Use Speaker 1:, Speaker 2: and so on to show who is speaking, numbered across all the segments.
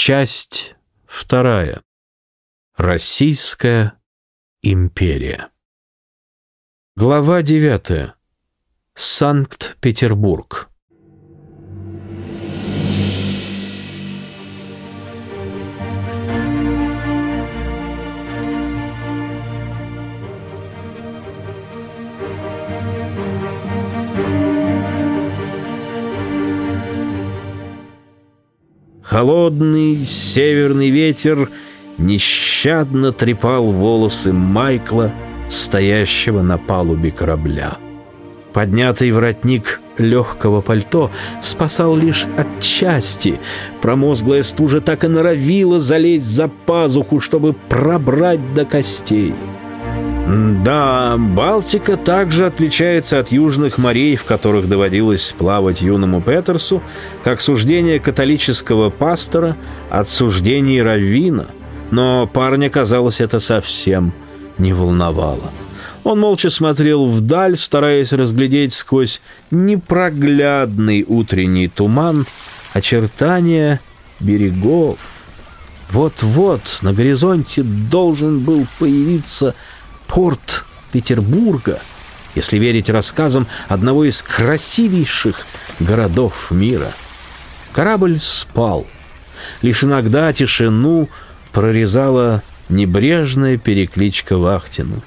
Speaker 1: Часть вторая. Российская империя. Глава девятая. Санкт-Петербург. Холодный северный ветер нещадно трепал волосы Майкла, стоящего на палубе корабля. Поднятый воротник легкого пальто спасал лишь отчасти. Промозглая стужа так и норовила залезть за пазуху, чтобы пробрать до костей. Да, Балтика также отличается от южных морей, в которых доводилось плавать юному Петерсу, как суждение католического пастора от суждений раввина. Но парня, казалось, это совсем не волновало. Он молча смотрел вдаль, стараясь разглядеть сквозь непроглядный утренний туман очертания берегов. Вот-вот на горизонте должен был появиться порт Петербурга, если верить рассказам одного из красивейших городов мира. Корабль спал. Лишь иногда тишину прорезала небрежная перекличка вахтенных.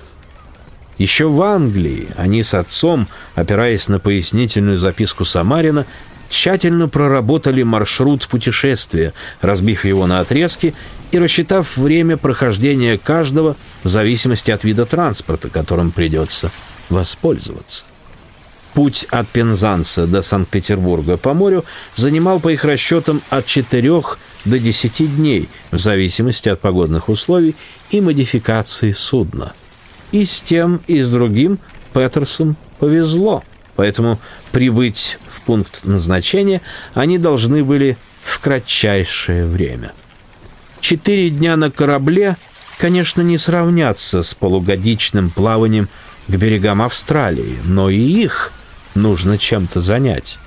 Speaker 1: Еще в Англии они с отцом, опираясь на пояснительную записку Самарина, тщательно проработали маршрут путешествия, разбив его на отрезки и рассчитав время прохождения каждого в зависимости от вида транспорта, которым придется воспользоваться. Путь от Пензанса до Санкт-Петербурга по морю занимал, по их расчетам, от 4 до 10 дней, в зависимости от погодных условий и модификации судна. И с тем, и с другим Петерсом повезло, поэтому прибыть в пункт назначения они должны были в кратчайшее время. Четыре дня на корабле, конечно, не сравнятся с полугодичным плаванием к берегам Австралии, но и их нужно чем-то занять.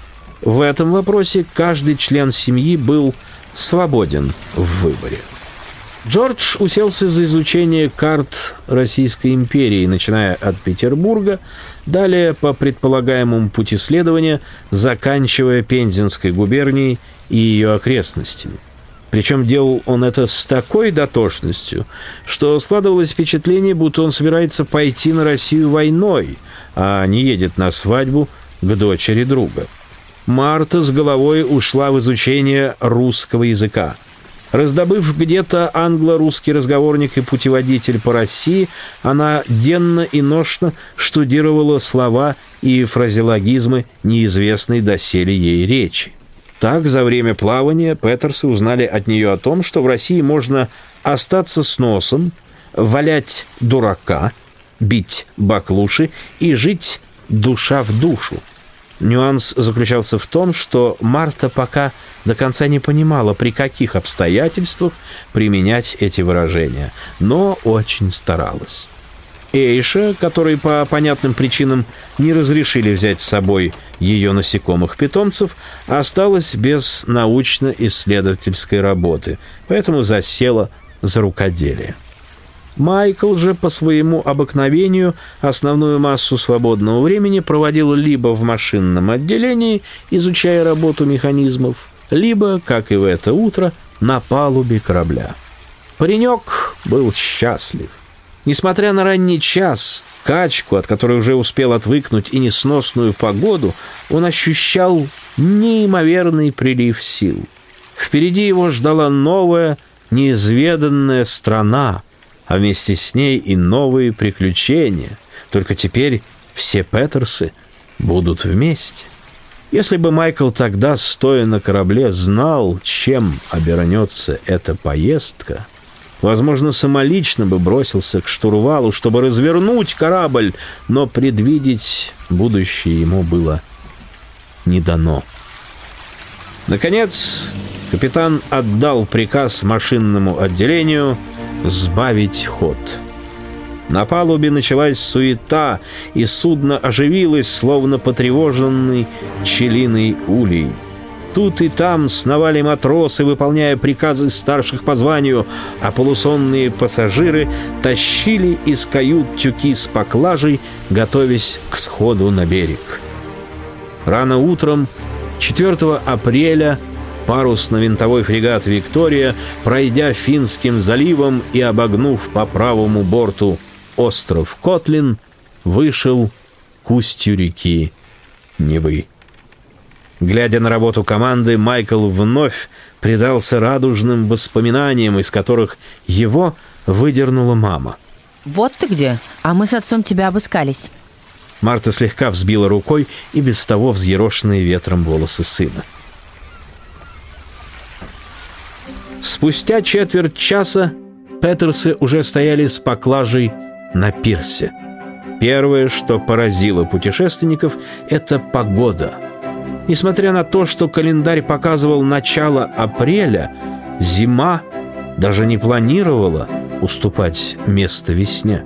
Speaker 1: В этом вопросе каждый член семьи был свободен в выборе. Джордж уселся за изучение карт Российской империи, начиная от Петербурга, далее по предполагаемому пути следования, заканчивая Пензенской губернией и ее окрестностями. Причем делал он это с такой дотошностью, что складывалось впечатление, будто он собирается пойти на Россию войной, а не едет на свадьбу к дочери друга. Марта с головой ушла в изучение русского языка. Раздобыв где-то англо-русский разговорник и путеводитель по России, она денно и ношно штудировала слова и фразеологизмы неизвестной доселе ей речи. Так, за время плавания Петерсы узнали от нее о том, что в России можно остаться с носом, валять дурака, бить баклуши и жить душа в душу. Нюанс заключался в том, что Марта пока до конца не понимала, при каких обстоятельствах применять эти выражения, но очень старалась. Эйша, который по понятным причинам не разрешили взять с собой ее насекомых-питомцев, осталась без научно-исследовательской работы, поэтому засела за рукоделие. Майкл же по своему обыкновению основную массу свободного времени проводил либо в машинном отделении, изучая работу механизмов, либо, как и в это утро, на палубе корабля. Паренек был счастлив. Несмотря на ранний час, качку, от которой уже успел отвыкнуть, и несносную погоду, он ощущал неимоверный прилив сил. Впереди его ждала новая, неизведанная страна, а вместе с ней и новые приключения. Только теперь все Петерсы будут вместе. Если бы Майкл тогда, стоя на корабле, знал, чем обернется эта поездка, Возможно, самолично бы бросился к штурвалу, чтобы развернуть корабль, но предвидеть будущее ему было не дано. Наконец, капитан отдал приказ машинному отделению сбавить ход. На палубе началась суета, и судно оживилось, словно потревоженный пчелиный улей. Тут и там сновали матросы, выполняя приказы старших по званию, а полусонные пассажиры тащили из кают тюки с поклажей, готовясь к сходу на берег. Рано утром 4 апреля парусно-винтовой фрегат «Виктория», пройдя Финским заливом и обогнув по правому борту остров Котлин, вышел к устью реки Невы. Глядя на работу команды, Майкл вновь предался радужным воспоминаниям, из которых его выдернула мама.
Speaker 2: «Вот ты где, а мы с отцом тебя обыскались».
Speaker 1: Марта слегка взбила рукой и без того взъерошенные ветром волосы сына. Спустя четверть часа Петерсы уже стояли с поклажей на пирсе. Первое, что поразило путешественников, это погода. Несмотря на то, что календарь показывал начало апреля, зима даже не планировала уступать место весне.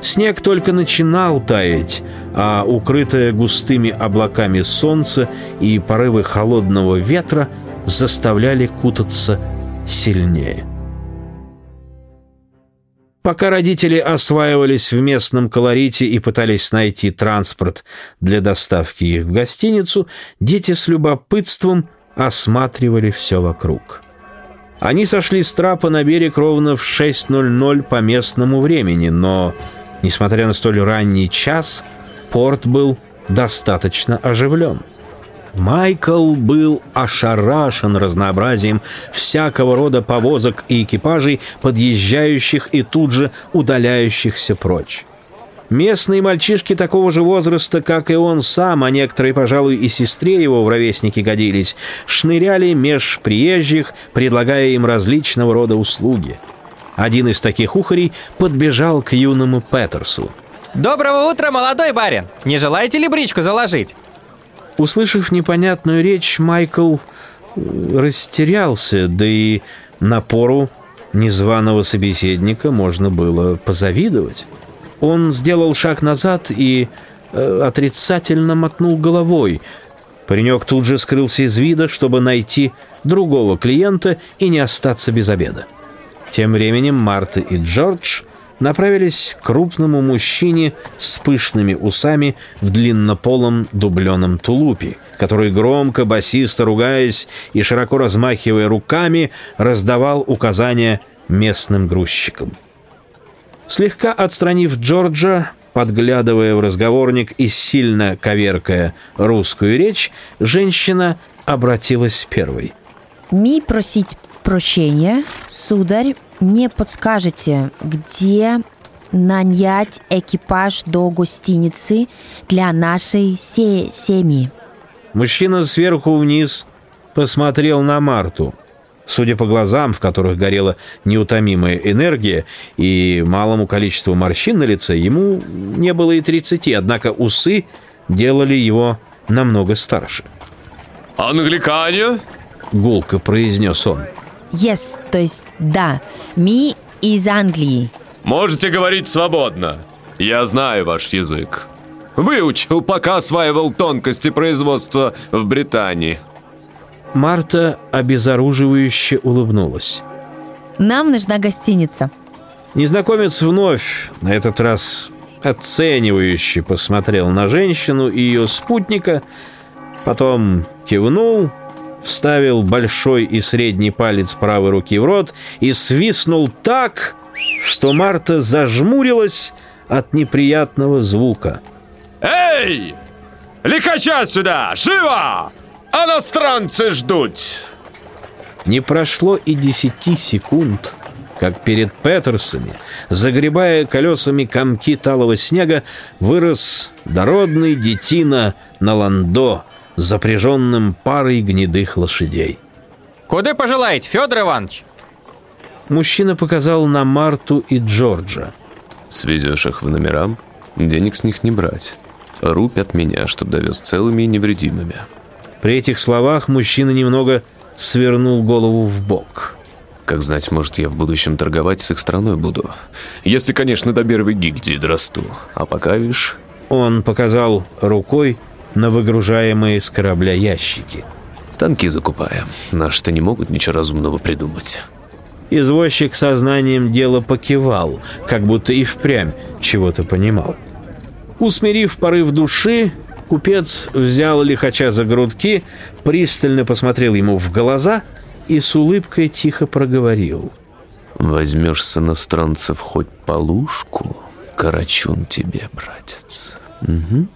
Speaker 1: Снег только начинал таять, а укрытое густыми облаками солнце и порывы холодного ветра заставляли кутаться сильнее. Пока родители осваивались в местном колорите и пытались найти транспорт для доставки их в гостиницу, дети с любопытством осматривали все вокруг. Они сошли с трапа на берег ровно в 6.00 по местному времени, но, несмотря на столь ранний час, порт был достаточно оживлен. Майкл был ошарашен разнообразием всякого рода повозок и экипажей, подъезжающих и тут же удаляющихся прочь. Местные мальчишки такого же возраста, как и он сам, а некоторые, пожалуй, и сестре его в ровесники годились, шныряли меж приезжих, предлагая им различного рода услуги. Один из таких ухарей подбежал к юному Петерсу.
Speaker 3: «Доброго утра, молодой барин! Не желаете ли бричку заложить?»
Speaker 1: Услышав непонятную речь, Майкл э, растерялся, да и напору незваного собеседника можно было позавидовать. Он сделал шаг назад и э, отрицательно мотнул головой. Паренек тут же скрылся из вида, чтобы найти другого клиента и не остаться без обеда. Тем временем Марта и Джордж направились к крупному мужчине с пышными усами в длиннополом дубленом тулупе, который громко, басисто ругаясь и широко размахивая руками, раздавал указания местным грузчикам. Слегка отстранив Джорджа, подглядывая в разговорник и сильно коверкая русскую речь, женщина обратилась первой.
Speaker 2: «Ми просить прощения, сударь, не подскажете, где нанять экипаж до гостиницы для нашей се семьи?
Speaker 1: Мужчина сверху вниз посмотрел на Марту. Судя по глазам, в которых горела неутомимая энергия, и малому количеству морщин на лице, ему не было и тридцати, однако усы делали его намного старше.
Speaker 4: «Англикане?»
Speaker 1: — гулко произнес он.
Speaker 2: Yes, то есть да. Ми из Англии.
Speaker 4: Можете говорить свободно. Я знаю ваш язык. Выучил, пока осваивал тонкости производства в Британии.
Speaker 1: Марта обезоруживающе улыбнулась.
Speaker 2: Нам нужна гостиница.
Speaker 1: Незнакомец вновь, на этот раз оценивающе посмотрел на женщину и ее спутника, потом кивнул вставил большой и средний палец правой руки в рот и свистнул так, что Марта зажмурилась от неприятного звука.
Speaker 4: «Эй! Лихача сюда! Живо! Иностранцы ждут!»
Speaker 1: Не прошло и десяти секунд, как перед Петерсами, загребая колесами комки талого снега, вырос дородный детина на ландо, запряженным парой гнедых лошадей.
Speaker 3: Куда пожелаете, Федор Иванович?
Speaker 1: Мужчина показал на Марту и Джорджа.
Speaker 5: Сведешь их в номерам, денег с них не брать. Рубь от меня, чтоб довез целыми и невредимыми.
Speaker 1: При этих словах мужчина немного свернул голову в бок.
Speaker 5: Как знать, может, я в будущем торговать с их страной буду. Если, конечно, до первой гильдии дорасту. А пока, видишь...
Speaker 1: Он показал рукой на выгружаемые с корабля ящики.
Speaker 5: Станки закупаем. Наши-то не могут ничего разумного придумать.
Speaker 1: Извозчик сознанием дела покивал, как будто и впрямь чего-то понимал. Усмирив порыв души, купец взял лихача за грудки, пристально посмотрел ему в глаза и с улыбкой тихо проговорил.
Speaker 5: «Возьмешь с иностранцев хоть полушку, карачун тебе, братец». Угу.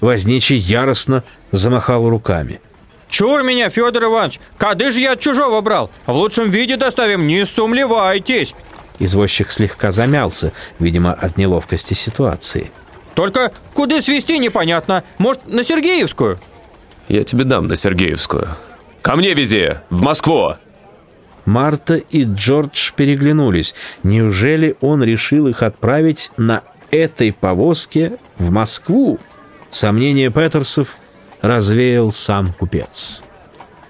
Speaker 1: Возничий яростно замахал руками.
Speaker 3: Чур меня, Федор Иванович, кады же я от чужого брал? В лучшем виде доставим, не сумлевайтесь.
Speaker 1: Извозчик слегка замялся, видимо, от неловкости ситуации.
Speaker 3: Только куда свести непонятно. Может, на Сергеевскую?
Speaker 5: Я тебе дам на Сергеевскую. Ко мне вези, в Москву.
Speaker 1: Марта и Джордж переглянулись. Неужели он решил их отправить на этой повозке в Москву? Сомнения Петерсов развеял сам купец.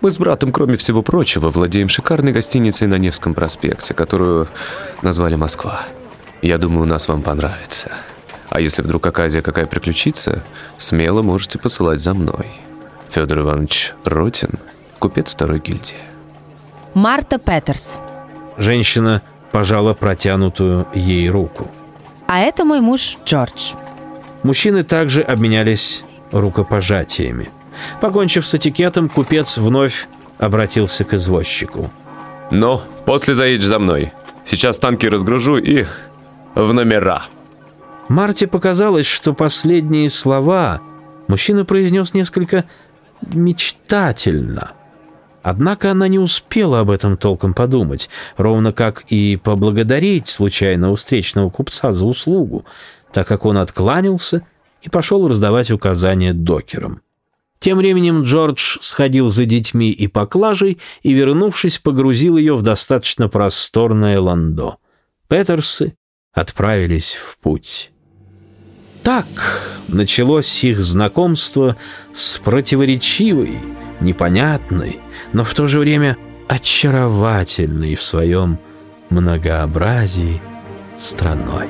Speaker 5: Мы с братом, кроме всего прочего, владеем шикарной гостиницей на Невском проспекте, которую назвали «Москва». Я думаю, у нас вам понравится. А если вдруг оказия какая приключится, смело можете посылать за мной. Федор Иванович Ротин, купец второй гильдии.
Speaker 2: Марта Петерс.
Speaker 1: Женщина пожала протянутую ей руку.
Speaker 2: А это мой муж Джордж.
Speaker 1: Мужчины также обменялись рукопожатиями. Покончив с этикетом, купец вновь обратился к извозчику.
Speaker 5: «Ну, после заедешь за мной. Сейчас танки разгружу и в номера».
Speaker 1: Марте показалось, что последние слова мужчина произнес несколько мечтательно. Однако она не успела об этом толком подумать, ровно как и поблагодарить случайного встречного купца за услугу, так как он откланялся и пошел раздавать указания докерам. Тем временем Джордж сходил за детьми и поклажей и, вернувшись, погрузил ее в достаточно просторное ландо. Петерсы отправились в путь. Так началось их знакомство с противоречивой, непонятной, но в то же время очаровательной в своем многообразии страной.